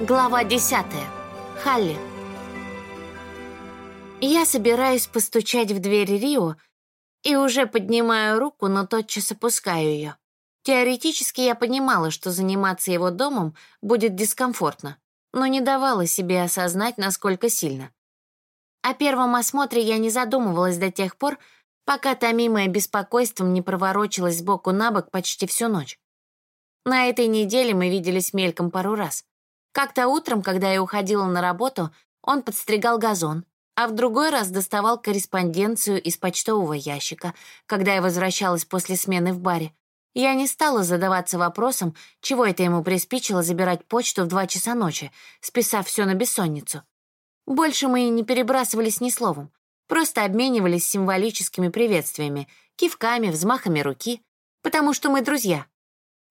Глава 10. Халли. Я собираюсь постучать в дверь Рио и уже поднимаю руку, но тотчас опускаю ее. Теоретически я понимала, что заниматься его домом будет дискомфортно, но не давала себе осознать, насколько сильно. О первом осмотре я не задумывалась до тех пор, пока томимое беспокойством не проворочилась сбоку на бок почти всю ночь. На этой неделе мы виделись мельком пару раз. Как-то утром, когда я уходила на работу, он подстригал газон, а в другой раз доставал корреспонденцию из почтового ящика, когда я возвращалась после смены в баре. Я не стала задаваться вопросом, чего это ему приспичило забирать почту в два часа ночи, списав все на бессонницу. Больше мы не перебрасывались ни словом, просто обменивались символическими приветствиями, кивками, взмахами руки, потому что мы друзья.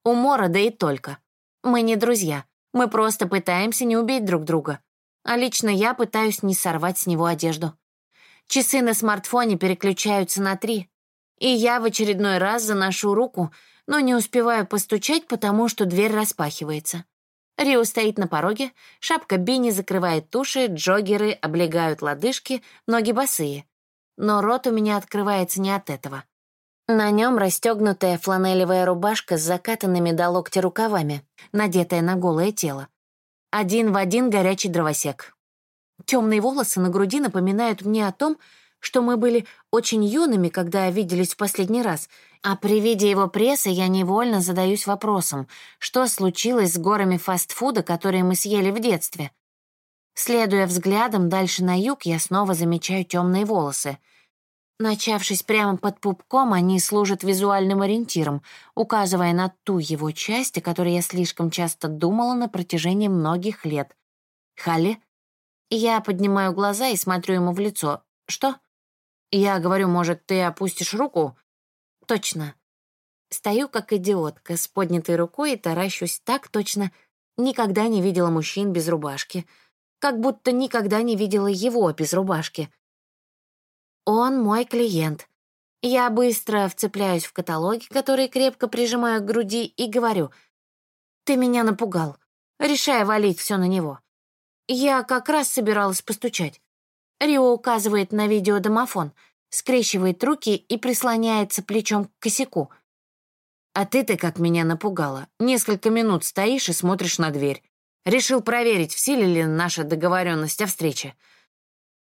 У Мора, да и только. Мы не друзья, мы просто пытаемся не убить друг друга. А лично я пытаюсь не сорвать с него одежду. Часы на смартфоне переключаются на три, и я в очередной раз заношу руку, но не успеваю постучать, потому что дверь распахивается. Рио стоит на пороге, шапка Бини закрывает туши, джоггеры облегают лодыжки, ноги босые. Но рот у меня открывается не от этого. На нем расстегнутая фланелевая рубашка с закатанными до локтя рукавами, надетая на голое тело. Один в один горячий дровосек. Темные волосы на груди напоминают мне о том, что мы были очень юными, когда виделись в последний раз, а при виде его прессы я невольно задаюсь вопросом, что случилось с горами фастфуда, которые мы съели в детстве. Следуя взглядом дальше на юг, я снова замечаю темные волосы. Начавшись прямо под пупком, они служат визуальным ориентиром, указывая на ту его часть, о которой я слишком часто думала на протяжении многих лет. «Халли?» Я поднимаю глаза и смотрю ему в лицо. «Что?» Я говорю, может, ты опустишь руку? Точно. Стою как идиотка с поднятой рукой и таращусь так точно. Никогда не видела мужчин без рубашки. Как будто никогда не видела его без рубашки. Он мой клиент. Я быстро вцепляюсь в каталоги, которые крепко прижимаю к груди, и говорю, «Ты меня напугал», решая валить все на него. Я как раз собиралась постучать. Рио указывает на видеодомофон, скрещивает руки и прислоняется плечом к косяку. «А ты-то как меня напугала. Несколько минут стоишь и смотришь на дверь. Решил проверить, в силе ли наша договоренность о встрече».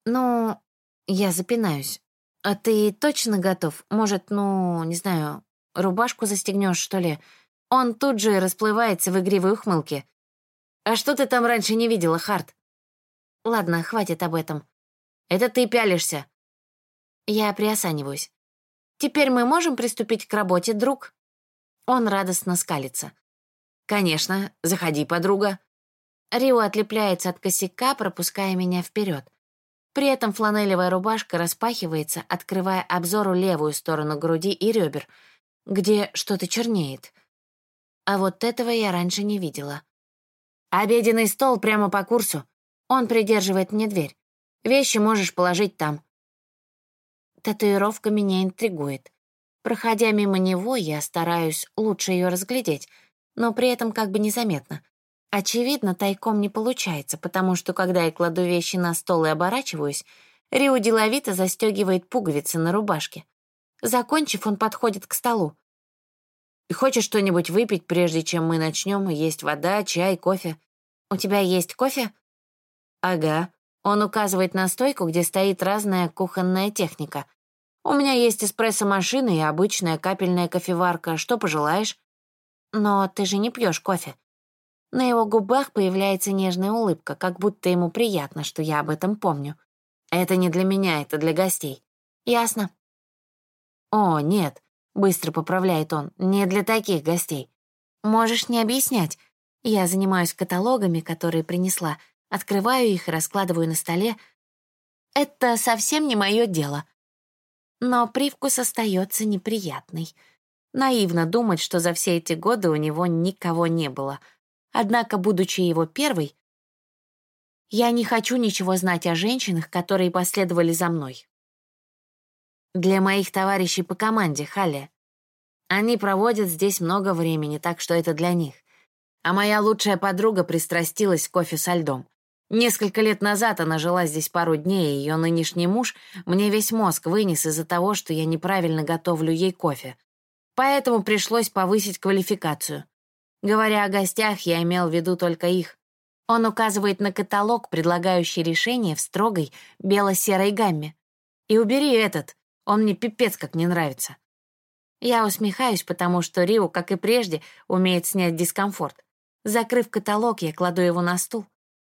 «Ну, я запинаюсь. А ты точно готов? Может, ну, не знаю, рубашку застегнешь, что ли?» Он тут же расплывается в игривой ухмылке. «А что ты там раньше не видела, Харт?» «Ладно, хватит об этом. Это ты пялишься». Я приосаниваюсь. «Теперь мы можем приступить к работе, друг?» Он радостно скалится. «Конечно, заходи, подруга». Рио отлепляется от косяка, пропуская меня вперед. При этом фланелевая рубашка распахивается, открывая обзору левую сторону груди и ребер, где что-то чернеет. А вот этого я раньше не видела. «Обеденный стол прямо по курсу. Он придерживает мне дверь. Вещи можешь положить там». Татуировка меня интригует. Проходя мимо него, я стараюсь лучше ее разглядеть, но при этом как бы незаметно. Очевидно, тайком не получается, потому что, когда я кладу вещи на стол и оборачиваюсь, Рио деловито застегивает пуговицы на рубашке. Закончив, он подходит к столу. «Хочешь что-нибудь выпить, прежде чем мы начнем? Есть вода, чай, кофе. У тебя есть кофе?» «Ага», он указывает на стойку, где стоит разная кухонная техника. «У меня есть эспрессо-машина и обычная капельная кофеварка. Что пожелаешь?» «Но ты же не пьешь кофе». На его губах появляется нежная улыбка, как будто ему приятно, что я об этом помню. «Это не для меня, это для гостей». «Ясно». «О, нет», — быстро поправляет он, — «не для таких гостей». «Можешь не объяснять. Я занимаюсь каталогами, которые принесла, — открываю их и раскладываю на столе. Это совсем не мое дело. Но привкус остается неприятный. Наивно думать, что за все эти годы у него никого не было. Однако, будучи его первой, я не хочу ничего знать о женщинах, которые последовали за мной. Для моих товарищей по команде, Халли. Они проводят здесь много времени, так что это для них. А моя лучшая подруга пристрастилась к кофе со льдом. Несколько лет назад она жила здесь пару дней, и ее нынешний муж мне весь мозг вынес из-за того, что я неправильно готовлю ей кофе. Поэтому пришлось повысить квалификацию. Говоря о гостях, я имел в виду только их. Он указывает на каталог, предлагающий решение в строгой бело-серой гамме. И убери этот, он мне пипец как не нравится. Я усмехаюсь, потому что Рио, как и прежде, умеет снять дискомфорт. Закрыв каталог, я кладу его на стул.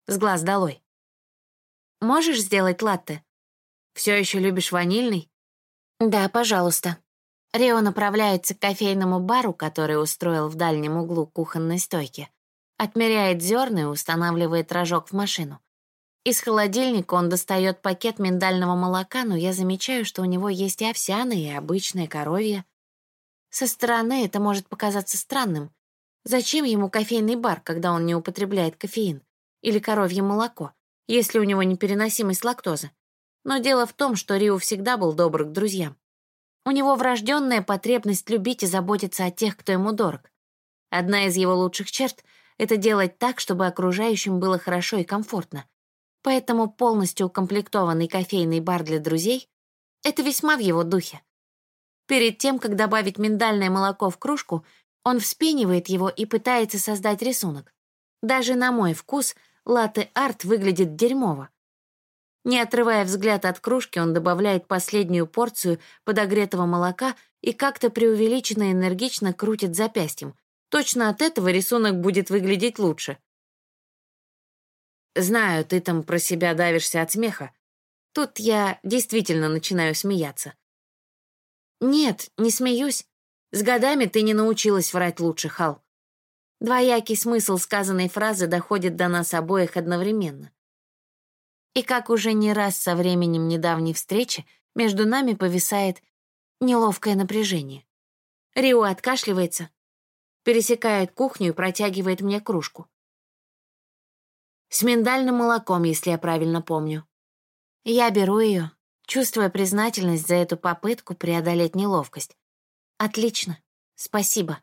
С глаз долой. «Можешь сделать латте?» «Все еще любишь ванильный?» «Да, пожалуйста». Рио направляется к кофейному бару, который устроил в дальнем углу кухонной стойки. Отмеряет зерна и устанавливает рожок в машину. Из холодильника он достает пакет миндального молока, но я замечаю, что у него есть и овсяное, и обычное коровье. Со стороны это может показаться странным. Зачем ему кофейный бар, когда он не употребляет кофеин? Или коровье молоко, если у него непереносимость лактозы? Но дело в том, что Рио всегда был добр к друзьям. У него врожденная потребность любить и заботиться о тех, кто ему дорог. Одна из его лучших черт — это делать так, чтобы окружающим было хорошо и комфортно. Поэтому полностью укомплектованный кофейный бар для друзей — это весьма в его духе. Перед тем, как добавить миндальное молоко в кружку, он вспенивает его и пытается создать рисунок. Даже на мой вкус латте-арт выглядит дерьмово. Не отрывая взгляд от кружки, он добавляет последнюю порцию подогретого молока и как-то преувеличенно энергично крутит запястьем. Точно от этого рисунок будет выглядеть лучше. Знаю, ты там про себя давишься от смеха. Тут я действительно начинаю смеяться. Нет, не смеюсь. С годами ты не научилась врать лучше, Хал. Двоякий смысл сказанной фразы доходит до нас обоих одновременно. И как уже не раз со временем недавней встречи, между нами повисает неловкое напряжение. Рио откашливается, пересекает кухню и протягивает мне кружку. С миндальным молоком, если я правильно помню. Я беру ее, чувствуя признательность за эту попытку преодолеть неловкость. Отлично, спасибо.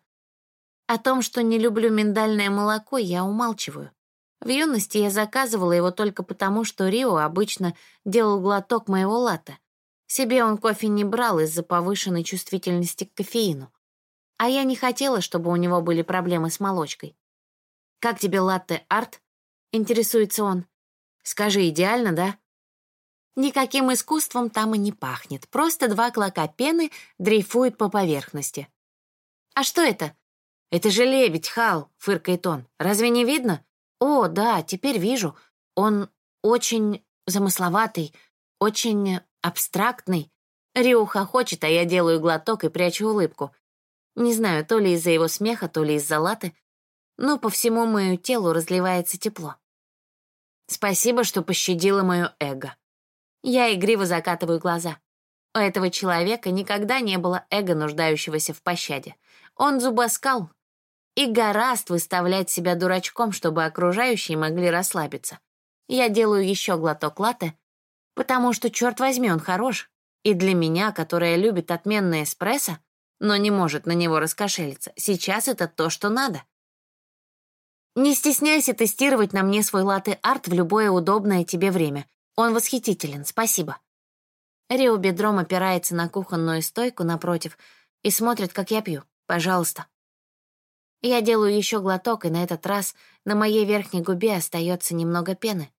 О том, что не люблю миндальное молоко, я умалчиваю. В юности я заказывала его только потому, что Рио обычно делал глоток моего латте. Себе он кофе не брал из-за повышенной чувствительности к кофеину. А я не хотела, чтобы у него были проблемы с молочкой. «Как тебе латте, Арт?» — интересуется он. «Скажи, идеально, да?» Никаким искусством там и не пахнет. Просто два клока пены дрейфуют по поверхности. «А что это?» «Это же лебедь, Хал», — фыркает он. «Разве не видно?» «О, да, теперь вижу. Он очень замысловатый, очень абстрактный». Рио хохочет, а я делаю глоток и прячу улыбку. Не знаю, то ли из-за его смеха, то ли из-за латы, но по всему моему телу разливается тепло. Спасибо, что пощадила мое эго. Я игриво закатываю глаза. У этого человека никогда не было эго, нуждающегося в пощаде. Он зубоскал, и гораст выставлять себя дурачком, чтобы окружающие могли расслабиться. Я делаю еще глоток латте, потому что, черт возьми, он хорош. И для меня, которая любит отменное эспрессо, но не может на него раскошелиться, сейчас это то, что надо. Не стесняйся тестировать на мне свой латте-арт в любое удобное тебе время. Он восхитителен, спасибо. Рио бедром опирается на кухонную стойку напротив и смотрит, как я пью. Пожалуйста. Я делаю еще глоток, и на этот раз на моей верхней губе остается немного пены.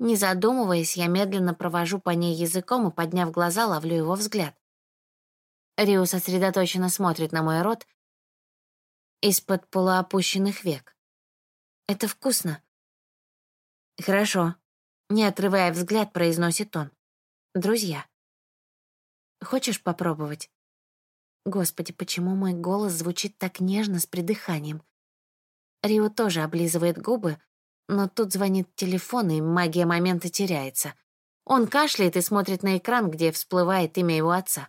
Не задумываясь, я медленно провожу по ней языком и, подняв глаза, ловлю его взгляд. Рио сосредоточенно смотрит на мой рот из-под полуопущенных век. Это вкусно. Хорошо. Не отрывая взгляд, произносит он. Друзья. Хочешь попробовать? Господи, почему мой голос звучит так нежно с придыханием? Рио тоже облизывает губы, но тут звонит телефон, и магия момента теряется. Он кашляет и смотрит на экран, где всплывает имя его отца.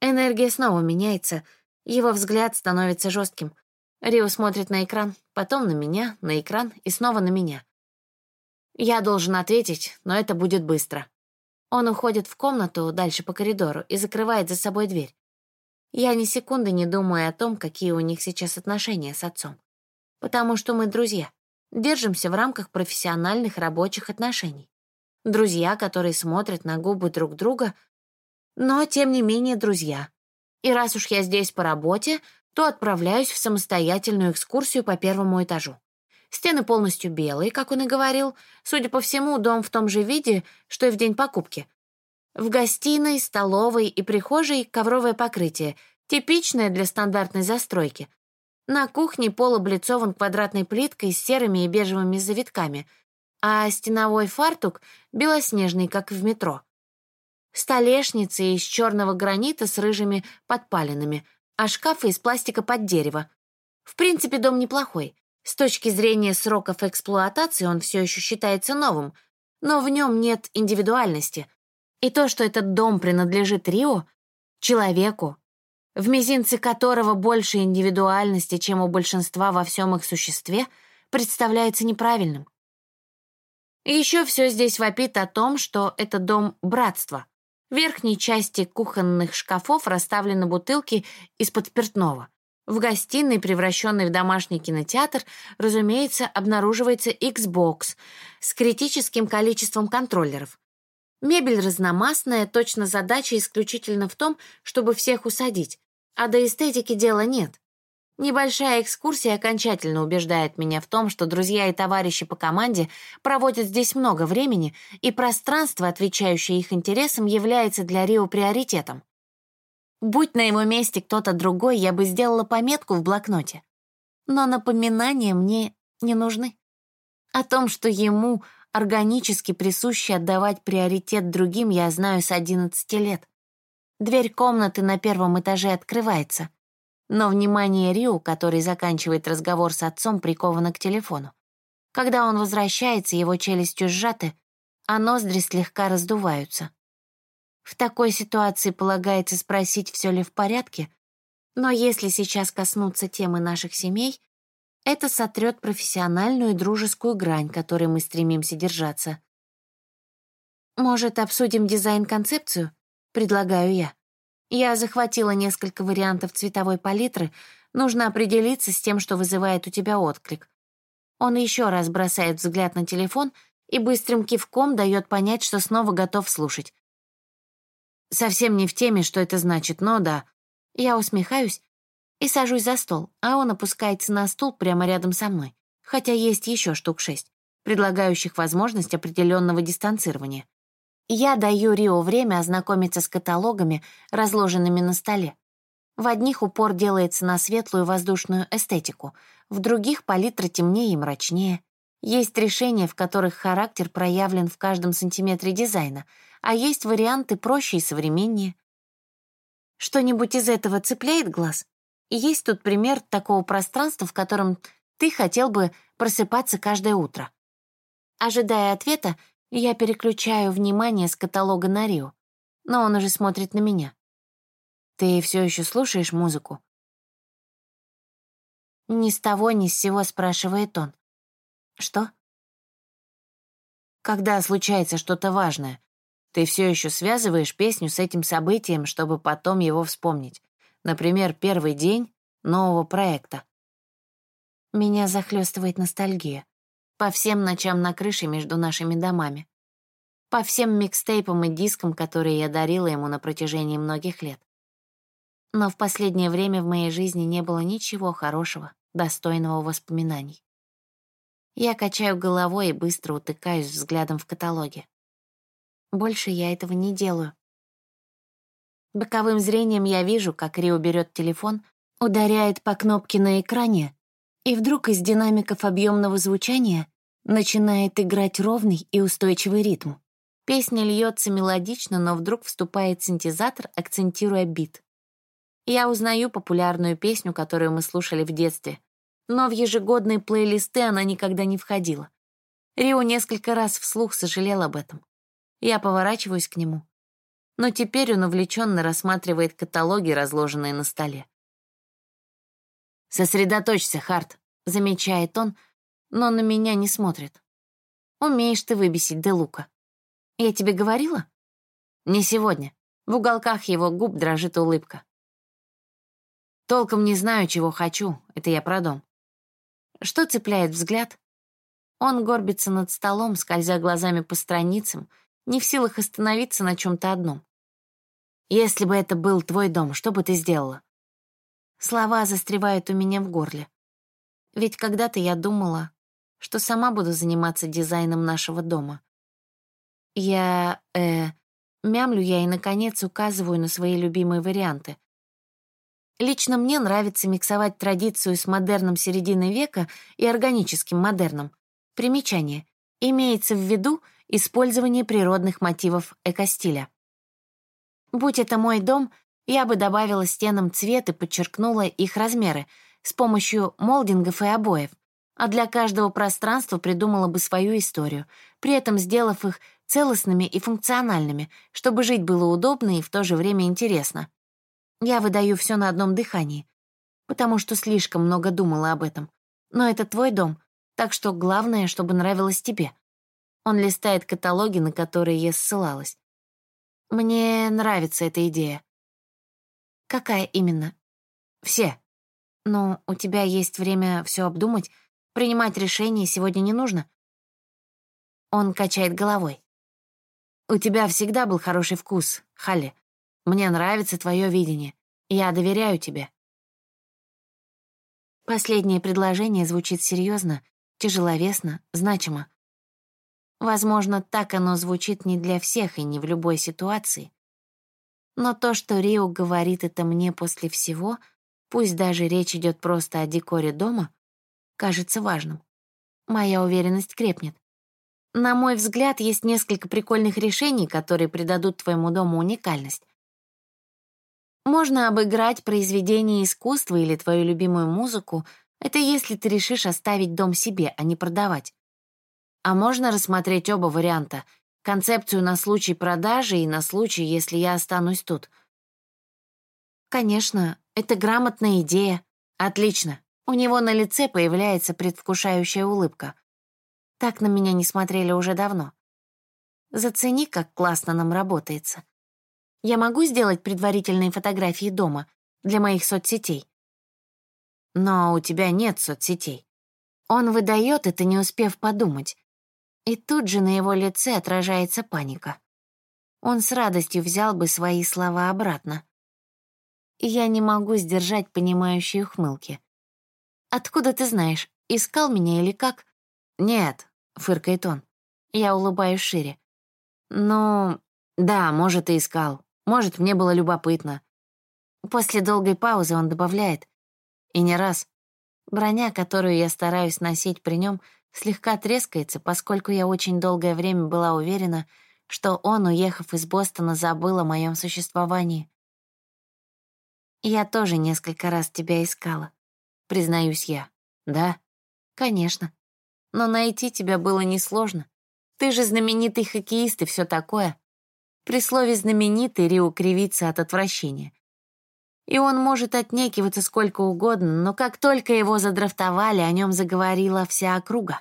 Энергия снова меняется, его взгляд становится жестким. Рио смотрит на экран, потом на меня, на экран и снова на меня. Я должен ответить, но это будет быстро. Он уходит в комнату дальше по коридору и закрывает за собой дверь. Я ни секунды не думаю о том, какие у них сейчас отношения с отцом. Потому что мы друзья. Держимся в рамках профессиональных рабочих отношений. Друзья, которые смотрят на губы друг друга, но, тем не менее, друзья. И раз уж я здесь по работе, то отправляюсь в самостоятельную экскурсию по первому этажу. Стены полностью белые, как он и говорил. Судя по всему, дом в том же виде, что и в день покупки. В гостиной, столовой и прихожей ковровое покрытие, типичное для стандартной застройки. На кухне пол облицован квадратной плиткой с серыми и бежевыми завитками, а стеновой фартук белоснежный, как в метро. Столешница из черного гранита с рыжими подпалинами, а шкафы из пластика под дерево. В принципе, дом неплохой. С точки зрения сроков эксплуатации он все еще считается новым, но в нем нет индивидуальности. И то, что этот дом принадлежит Рио, человеку, в мизинце которого больше индивидуальности, чем у большинства во всем их существе, представляется неправильным. Еще все здесь вопит о том, что это дом братства. В верхней части кухонных шкафов расставлены бутылки из-под спиртного. В гостиной, превращенной в домашний кинотеатр, разумеется, обнаруживается Xbox с критическим количеством контроллеров. Мебель разномастная, точно задача исключительно в том, чтобы всех усадить, а до эстетики дела нет. Небольшая экскурсия окончательно убеждает меня в том, что друзья и товарищи по команде проводят здесь много времени, и пространство, отвечающее их интересам, является для Рио приоритетом. Будь на его месте кто-то другой, я бы сделала пометку в блокноте. Но напоминания мне не нужны. О том, что ему органически присуще отдавать приоритет другим, я знаю с 11 лет. Дверь комнаты на первом этаже открывается, но внимание Риу, который заканчивает разговор с отцом, приковано к телефону. Когда он возвращается, его челюстью сжаты, а ноздри слегка раздуваются. В такой ситуации полагается спросить, все ли в порядке, но если сейчас коснуться темы наших семей, это сотрет профессиональную и дружескую грань, которой мы стремимся держаться. «Может, обсудим дизайн-концепцию?» — предлагаю я. Я захватила несколько вариантов цветовой палитры, нужно определиться с тем, что вызывает у тебя отклик. Он еще раз бросает взгляд на телефон и быстрым кивком дает понять, что снова готов слушать. Совсем не в теме, что это значит, но да. Я усмехаюсь и сажусь за стол, а он опускается на стул прямо рядом со мной, хотя есть еще штук шесть, предлагающих возможность определенного дистанцирования. Я даю Рио время ознакомиться с каталогами, разложенными на столе. В одних упор делается на светлую воздушную эстетику, в других палитра темнее и мрачнее. Есть решения, в которых характер проявлен в каждом сантиметре дизайна, а есть варианты проще и современнее. Что-нибудь из этого цепляет глаз? Есть тут пример такого пространства, в котором ты хотел бы просыпаться каждое утро. Ожидая ответа, я переключаю внимание с каталога на Рио, но он уже смотрит на меня. «Ты все еще слушаешь музыку?» Ни с того, ни с сего спрашивает он. «Что?» «Когда случается что-то важное, ты все еще связываешь песню с этим событием, чтобы потом его вспомнить. Например, первый день нового проекта. Меня захлестывает ностальгия. По всем ночам на крыше между нашими домами. По всем микстейпам и дискам, которые я дарила ему на протяжении многих лет. Но в последнее время в моей жизни не было ничего хорошего, достойного воспоминаний. Я качаю головой и быстро утыкаюсь взглядом в каталоге. Больше я этого не делаю. Боковым зрением я вижу, как Рио берет телефон, ударяет по кнопке на экране, и вдруг из динамиков объемного звучания начинает играть ровный и устойчивый ритм. Песня льется мелодично, но вдруг вступает синтезатор, акцентируя бит. Я узнаю популярную песню, которую мы слушали в детстве, но в ежегодные плейлисты она никогда не входила. Рио несколько раз вслух сожалел об этом. Я поворачиваюсь к нему. Но теперь он увлеченно рассматривает каталоги, разложенные на столе. «Сосредоточься, Харт», — замечает он, но на меня не смотрит. «Умеешь ты выбесить Де Лука. Я тебе говорила?» «Не сегодня». В уголках его губ дрожит улыбка. «Толком не знаю, чего хочу, это я про дом. Что цепляет взгляд? Он горбится над столом, скользя глазами по страницам, не в силах остановиться на чем-то одном. «Если бы это был твой дом, что бы ты сделала?» Слова застревают у меня в горле. Ведь когда-то я думала, что сама буду заниматься дизайном нашего дома. Я, э, мямлю я и, наконец, указываю на свои любимые варианты. Лично мне нравится миксовать традицию с модерном середины века и органическим модерном. Примечание. Имеется в виду использование природных мотивов экостиля. Будь это мой дом, я бы добавила стенам цвет и подчеркнула их размеры с помощью молдингов и обоев, а для каждого пространства придумала бы свою историю, при этом сделав их целостными и функциональными, чтобы жить было удобно и в то же время интересно. Я выдаю все на одном дыхании, потому что слишком много думала об этом. Но это твой дом, так что главное, чтобы нравилось тебе. Он листает каталоги, на которые я ссылалась. Мне нравится эта идея. Какая именно? Все. Но у тебя есть время все обдумать, принимать решение сегодня не нужно. Он качает головой. У тебя всегда был хороший вкус, Халли. Мне нравится твое видение. Я доверяю тебе. Последнее предложение звучит серьезно, тяжеловесно, значимо. Возможно, так оно звучит не для всех и не в любой ситуации. Но то, что Рио говорит это мне после всего, пусть даже речь идет просто о декоре дома, кажется важным. Моя уверенность крепнет. На мой взгляд, есть несколько прикольных решений, которые придадут твоему дому уникальность. Можно обыграть произведение искусства или твою любимую музыку, это если ты решишь оставить дом себе, а не продавать. А можно рассмотреть оба варианта, концепцию на случай продажи и на случай, если я останусь тут. Конечно, это грамотная идея. Отлично. У него на лице появляется предвкушающая улыбка. Так на меня не смотрели уже давно. Зацени, как классно нам работается. Я могу сделать предварительные фотографии дома для моих соцсетей? Но у тебя нет соцсетей. Он выдает это, не успев подумать. И тут же на его лице отражается паника. Он с радостью взял бы свои слова обратно. Я не могу сдержать понимающие ухмылки. «Откуда ты знаешь, искал меня или как?» «Нет», — фыркает он. Я улыбаюсь шире. «Ну, да, может, и искал. Может, мне было любопытно». После долгой паузы он добавляет. И не раз. Броня, которую я стараюсь носить при нем, слегка трескается, поскольку я очень долгое время была уверена, что он, уехав из Бостона, забыл о моем существовании. «Я тоже несколько раз тебя искала», — признаюсь я. «Да?» «Конечно но найти тебя было несложно. Ты же знаменитый хоккеист и все такое. При слове «знаменитый» Рио кривится от отвращения. И он может отнекиваться сколько угодно, но как только его задрафтовали, о нем заговорила вся округа.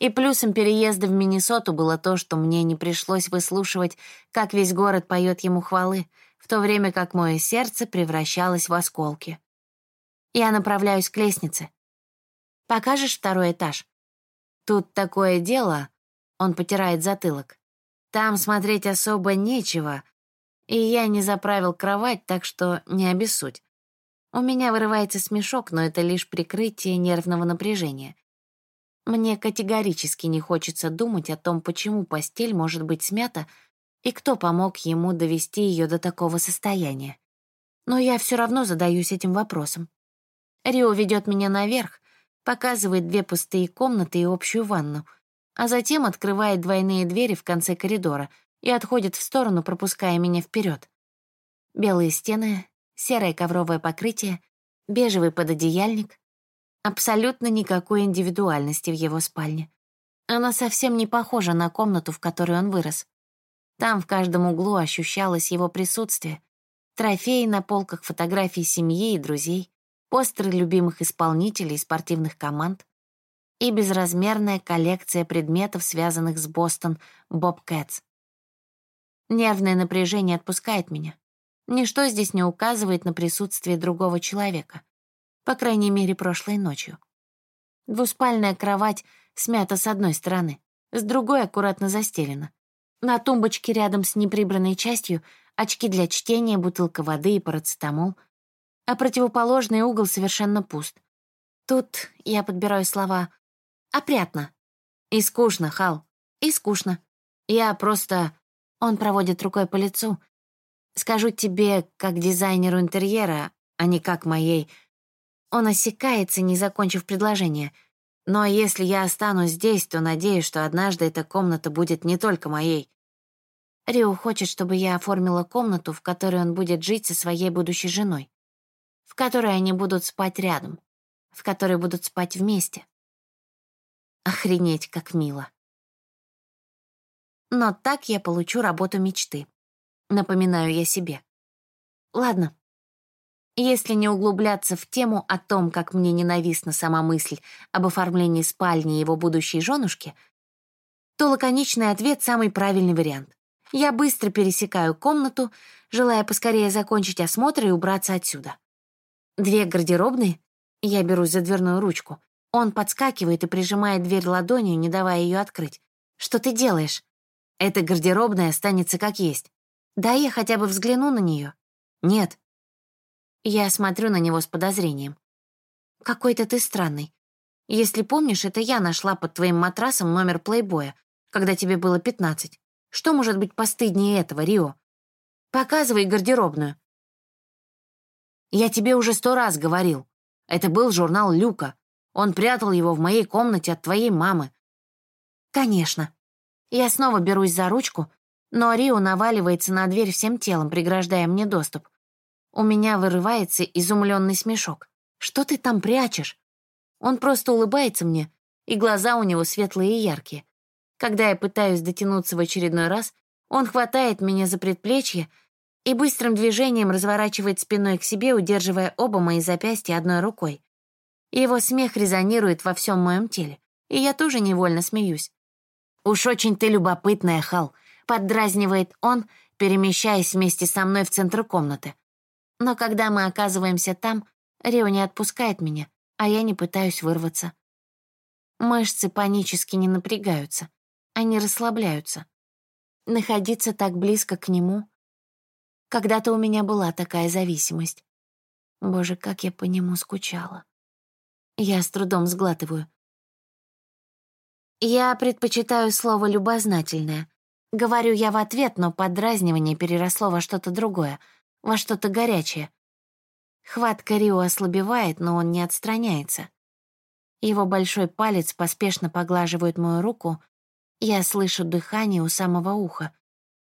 И плюсом переезда в Миннесоту было то, что мне не пришлось выслушивать, как весь город поет ему хвалы, в то время как мое сердце превращалось в осколки. Я направляюсь к лестнице. «Покажешь второй этаж?» Тут такое дело, он потирает затылок. Там смотреть особо нечего, и я не заправил кровать, так что не обессудь. У меня вырывается смешок, но это лишь прикрытие нервного напряжения. Мне категорически не хочется думать о том, почему постель может быть смята и кто помог ему довести ее до такого состояния. Но я все равно задаюсь этим вопросом. Рио ведет меня наверх, показывает две пустые комнаты и общую ванну, а затем открывает двойные двери в конце коридора и отходит в сторону, пропуская меня вперед. Белые стены, серое ковровое покрытие, бежевый пододеяльник. Абсолютно никакой индивидуальности в его спальне. Она совсем не похожа на комнату, в которой он вырос. Там в каждом углу ощущалось его присутствие. Трофеи на полках фотографий семьи и друзей, постеры любимых исполнителей и спортивных команд и безразмерная коллекция предметов, связанных с Бостон Бобкэтс. Нервное напряжение отпускает меня. Ничто здесь не указывает на присутствие другого человека, по крайней мере, прошлой ночью. Двуспальная кровать смята с одной стороны, с другой аккуратно застелена. На тумбочке рядом с неприбранной частью очки для чтения, бутылка воды и парацетамол. А противоположный угол совершенно пуст. Тут я подбираю слова «опрятно». И скучно, Хал, и скучно. Я просто... Он проводит рукой по лицу. Скажу тебе, как дизайнеру интерьера, а не как моей... Он осекается, не закончив предложение. Но если я останусь здесь, то надеюсь, что однажды эта комната будет не только моей. Рио хочет, чтобы я оформила комнату, в которой он будет жить со своей будущей женой, в которой они будут спать рядом, в которой будут спать вместе. Охренеть, как мило. Но так я получу работу мечты. Напоминаю я себе. Ладно. Если не углубляться в тему о том, как мне ненавистна сама мысль об оформлении спальни его будущей женушки, то лаконичный ответ — самый правильный вариант. Я быстро пересекаю комнату, желая поскорее закончить осмотр и убраться отсюда. Две гардеробные. Я берусь за дверную ручку. Он подскакивает и прижимает дверь ладонью, не давая ее открыть. «Что ты делаешь?» «Эта гардеробная останется как есть. Да я хотя бы взгляну на нее. Нет. Я смотрю на него с подозрением. Какой-то ты странный. Если помнишь, это я нашла под твоим матрасом номер плейбоя, когда тебе было пятнадцать. Что может быть постыднее этого, Рио? Показывай гардеробную. Я тебе уже сто раз говорил. Это был журнал Люка. Он прятал его в моей комнате от твоей мамы. Конечно. Я снова берусь за ручку, но Рио наваливается на дверь всем телом, преграждая мне доступ. У меня вырывается изумленный смешок. «Что ты там прячешь?» Он просто улыбается мне, и глаза у него светлые и яркие. Когда я пытаюсь дотянуться в очередной раз, он хватает меня за предплечье и быстрым движением разворачивает спиной к себе, удерживая оба мои запястья одной рукой. Его смех резонирует во всем моем теле, и я тоже невольно смеюсь. «Уж очень ты любопытная, Хал», Поддразнивает он, перемещаясь вместе со мной в центр комнаты. Но когда мы оказываемся там, Рио не отпускает меня, а я не пытаюсь вырваться. Мышцы панически не напрягаются, они расслабляются. Находиться так близко к нему... Когда-то у меня была такая зависимость. Боже, как я по нему скучала. Я с трудом сглатываю. Я предпочитаю слово «любознательное», Говорю я в ответ, но подразнивание переросло во что-то другое, во что-то горячее. Хватка Рио ослабевает, но он не отстраняется. Его большой палец поспешно поглаживает мою руку, я слышу дыхание у самого уха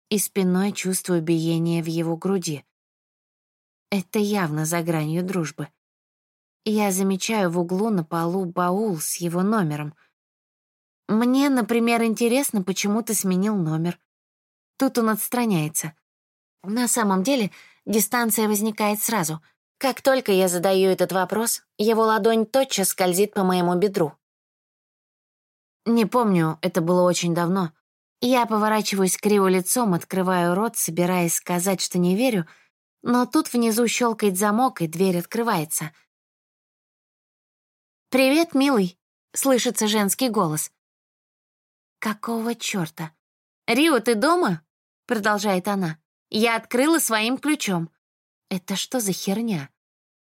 и спиной чувствую биение в его груди. Это явно за гранью дружбы. Я замечаю в углу на полу баул с его номером — мне, например, интересно, почему ты сменил номер. Тут он отстраняется. На самом деле, дистанция возникает сразу. Как только я задаю этот вопрос, его ладонь тотчас скользит по моему бедру. Не помню, это было очень давно. Я поворачиваюсь криво лицом, открываю рот, собираясь сказать, что не верю, но тут внизу щелкает замок, и дверь открывается. «Привет, милый!» — слышится женский голос. «Какого чёрта? Рио, ты дома?» — продолжает она. «Я открыла своим ключом». «Это что за херня?»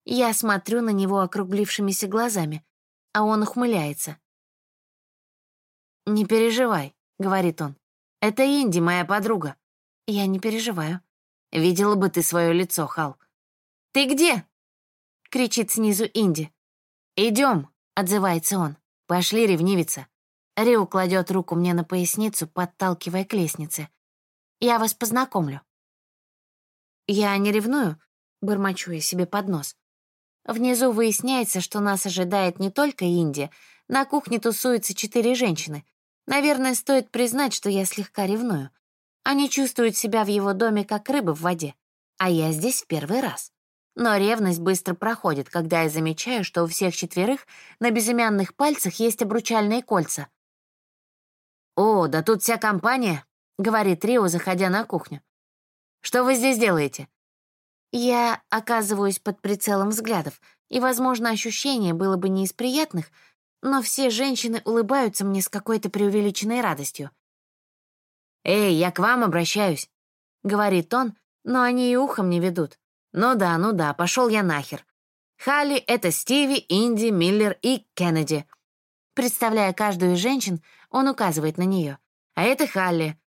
Я смотрю на него округлившимися глазами, а он ухмыляется. «Не переживай», — говорит он. «Это Инди, моя подруга». Я не переживаю. Видела бы ты свое лицо, Хал. «Ты где?» — кричит снизу Инди. «Идем», — отзывается он. «Пошли, ревнивица». Риу кладет руку мне на поясницу, подталкивая к лестнице. «Я вас познакомлю». «Я не ревную», — бормочу я себе под нос. Внизу выясняется, что нас ожидает не только Индия. На кухне тусуются четыре женщины. Наверное, стоит признать, что я слегка ревную. Они чувствуют себя в его доме как рыбы в воде. А я здесь в первый раз. Но ревность быстро проходит, когда я замечаю, что у всех четверых на безымянных пальцах есть обручальные кольца. «О, да тут вся компания», — говорит Рио, заходя на кухню. «Что вы здесь делаете?» Я оказываюсь под прицелом взглядов, и, возможно, ощущение было бы не из приятных, но все женщины улыбаются мне с какой-то преувеличенной радостью. «Эй, я к вам обращаюсь», — говорит он, но они и ухом не ведут. «Ну да, ну да, пошел я нахер. Халли — это Стиви, Инди, Миллер и Кеннеди». Представляя каждую из женщин, он указывает на нее. «А это Халли.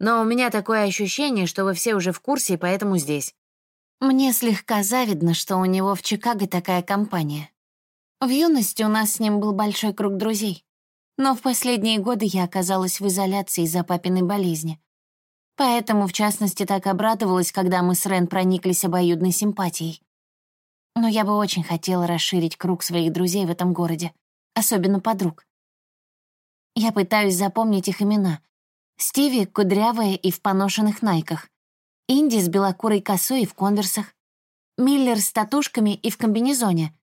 Но у меня такое ощущение, что вы все уже в курсе, и поэтому здесь». Мне слегка завидно, что у него в Чикаго такая компания. В юности у нас с ним был большой круг друзей. Но в последние годы я оказалась в изоляции из-за папиной болезни. Поэтому, в частности, так обрадовалась, когда мы с Рен прониклись обоюдной симпатией. Но я бы очень хотела расширить круг своих друзей в этом городе, особенно подруг. Я пытаюсь запомнить их имена. Стиви — кудрявая и в поношенных найках. Инди с белокурой косой и в конверсах. Миллер с татушками и в комбинезоне.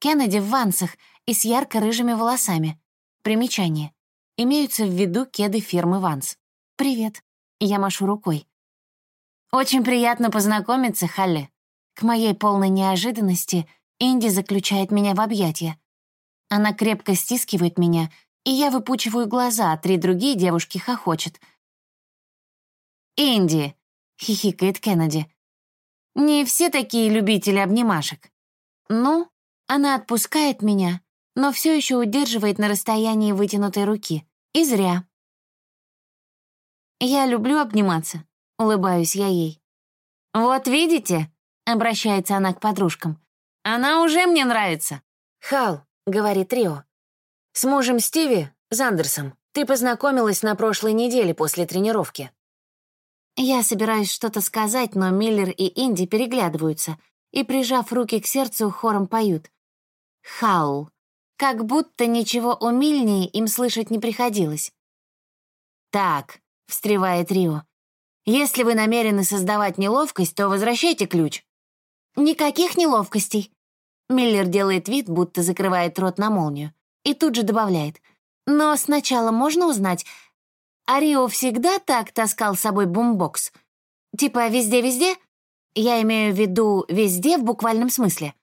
Кеннеди в вансах и с ярко-рыжими волосами. Примечание. Имеются в виду кеды фирмы Ванс. «Привет». Я машу рукой. «Очень приятно познакомиться, Халли». К моей полной неожиданности Инди заключает меня в объятия. Она крепко стискивает меня, и я выпучиваю глаза, а три другие девушки хохочут. «Инди», — хихикает Кеннеди. «Не все такие любители обнимашек». «Ну?» Она отпускает меня, но все еще удерживает на расстоянии вытянутой руки. И зря. «Я люблю обниматься», — улыбаюсь я ей. «Вот видите?» — обращается она к подружкам. «Она уже мне нравится». «Хал», — говорит Рио. «С мужем Стиви, Зандерсом, ты познакомилась на прошлой неделе после тренировки». Я собираюсь что-то сказать, но Миллер и Инди переглядываются и, прижав руки к сердцу, хором поют. Хаул. Как будто ничего умильнее им слышать не приходилось. «Так», — встревает Рио, «если вы намерены создавать неловкость, то возвращайте ключ». «Никаких неловкостей». Миллер делает вид, будто закрывает рот на молнию, и тут же добавляет. «Но сначала можно узнать, а Рио всегда так таскал с собой бумбокс? Типа везде-везде? Я имею в виду везде в буквальном смысле».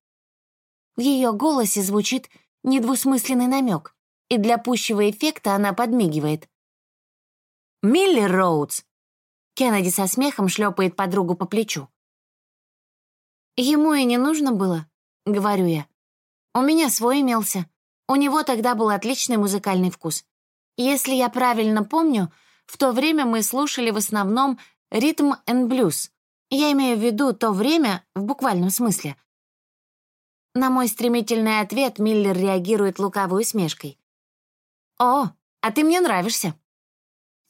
В ее голосе звучит недвусмысленный намек, и для пущего эффекта она подмигивает. «Миллер Роудс!» Кеннеди со смехом шлепает подругу по плечу. «Ему и не нужно было», — говорю я. «У меня свой имелся. У него тогда был отличный музыкальный вкус. Если я правильно помню, в то время мы слушали в основном ритм and блюз. Я имею в виду то время в буквальном смысле — на мой стремительный ответ Миллер реагирует лукавой усмешкой. «О, а ты мне нравишься!»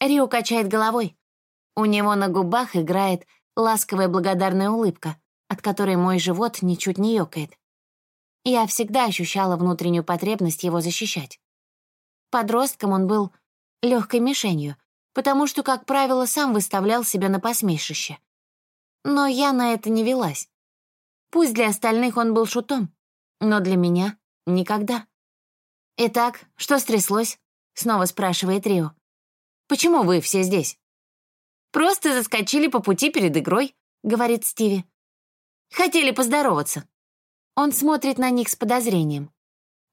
Рио качает головой. У него на губах играет ласковая благодарная улыбка, от которой мой живот ничуть не ёкает. Я всегда ощущала внутреннюю потребность его защищать. Подростком он был легкой мишенью, потому что, как правило, сам выставлял себя на посмешище. Но я на это не велась. Пусть для остальных он был шутом, но для меня — никогда. «Итак, что стряслось?» — снова спрашивает Рио. «Почему вы все здесь?» «Просто заскочили по пути перед игрой», — говорит Стиви. «Хотели поздороваться». Он смотрит на них с подозрением.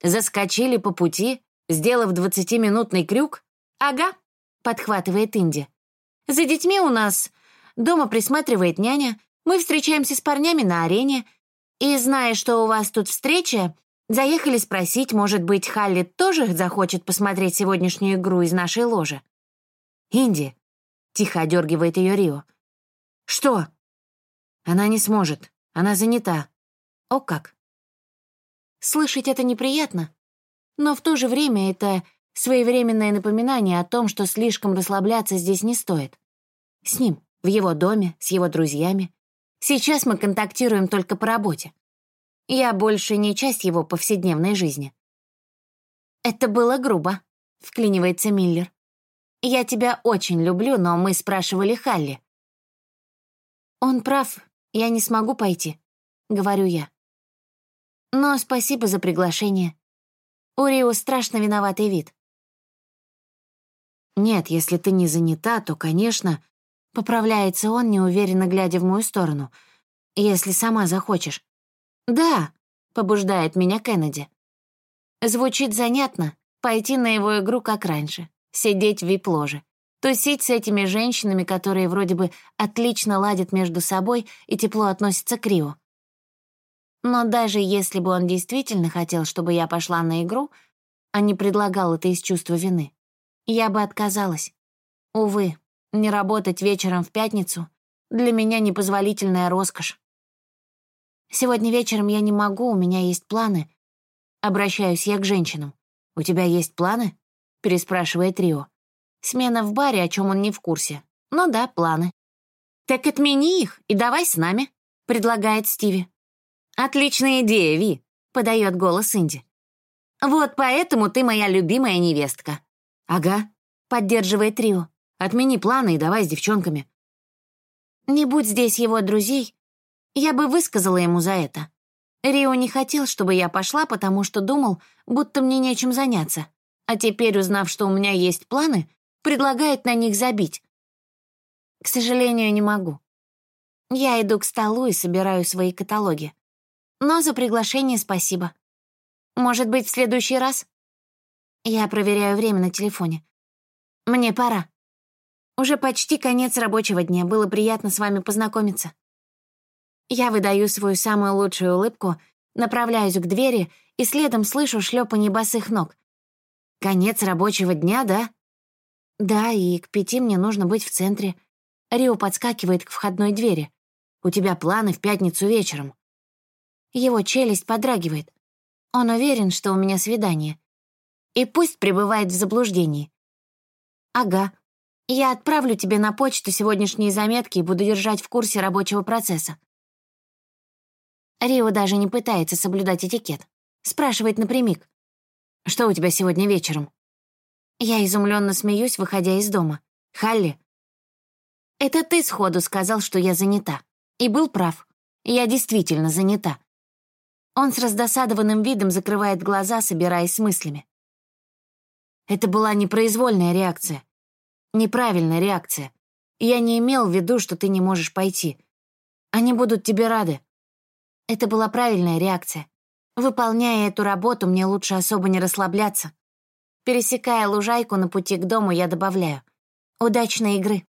«Заскочили по пути, сделав двадцатиминутный крюк?» «Ага», — подхватывает Инди. «За детьми у нас дома присматривает няня, мы встречаемся с парнями на арене, и, зная, что у вас тут встреча, заехали спросить, может быть, Халли тоже захочет посмотреть сегодняшнюю игру из нашей ложи. «Инди», — тихо одергивает ее Рио. «Что?» «Она не сможет. Она занята». «О как!» Слышать это неприятно, но в то же время это своевременное напоминание о том, что слишком расслабляться здесь не стоит. С ним, в его доме, с его друзьями, Сейчас мы контактируем только по работе. Я больше не часть его повседневной жизни. «Это было грубо», — вклинивается Миллер. «Я тебя очень люблю, но мы спрашивали Халли». «Он прав, я не смогу пойти», — говорю я. «Но спасибо за приглашение. У Рио страшно виноватый вид». «Нет, если ты не занята, то, конечно, Поправляется он, неуверенно глядя в мою сторону. «Если сама захочешь». «Да», — побуждает меня Кеннеди. Звучит занятно пойти на его игру как раньше, сидеть в вип-ложе, тусить с этими женщинами, которые вроде бы отлично ладят между собой и тепло относятся к Рио. Но даже если бы он действительно хотел, чтобы я пошла на игру, а не предлагал это из чувства вины, я бы отказалась. Увы, не работать вечером в пятницу для меня непозволительная роскошь. Сегодня вечером я не могу, у меня есть планы. Обращаюсь я к женщинам. «У тебя есть планы?» — переспрашивает Рио. Смена в баре, о чем он не в курсе. Ну да, планы. «Так отмени их и давай с нами», — предлагает Стиви. «Отличная идея, Ви», — подает голос Инди. «Вот поэтому ты моя любимая невестка». «Ага», — поддерживает Рио. «Отмени планы и давай с девчонками». Не будь здесь его друзей, я бы высказала ему за это. Рио не хотел, чтобы я пошла, потому что думал, будто мне нечем заняться. А теперь, узнав, что у меня есть планы, предлагает на них забить. К сожалению, не могу. Я иду к столу и собираю свои каталоги. Но за приглашение спасибо. Может быть, в следующий раз? Я проверяю время на телефоне. Мне пора. Уже почти конец рабочего дня. Было приятно с вами познакомиться. Я выдаю свою самую лучшую улыбку, направляюсь к двери и следом слышу шлепанье босых ног. Конец рабочего дня, да? Да, и к пяти мне нужно быть в центре. Рио подскакивает к входной двери. У тебя планы в пятницу вечером. Его челюсть подрагивает. Он уверен, что у меня свидание. И пусть пребывает в заблуждении. Ага. Я отправлю тебе на почту сегодняшние заметки и буду держать в курсе рабочего процесса. Рио даже не пытается соблюдать этикет. Спрашивает напрямик. «Что у тебя сегодня вечером?» Я изумленно смеюсь, выходя из дома. «Халли?» «Это ты сходу сказал, что я занята. И был прав. Я действительно занята». Он с раздосадованным видом закрывает глаза, собираясь с мыслями. Это была непроизвольная реакция. Неправильная реакция. Я не имел в виду, что ты не можешь пойти. Они будут тебе рады. Это была правильная реакция. Выполняя эту работу, мне лучше особо не расслабляться. Пересекая лужайку на пути к дому, я добавляю. Удачной игры.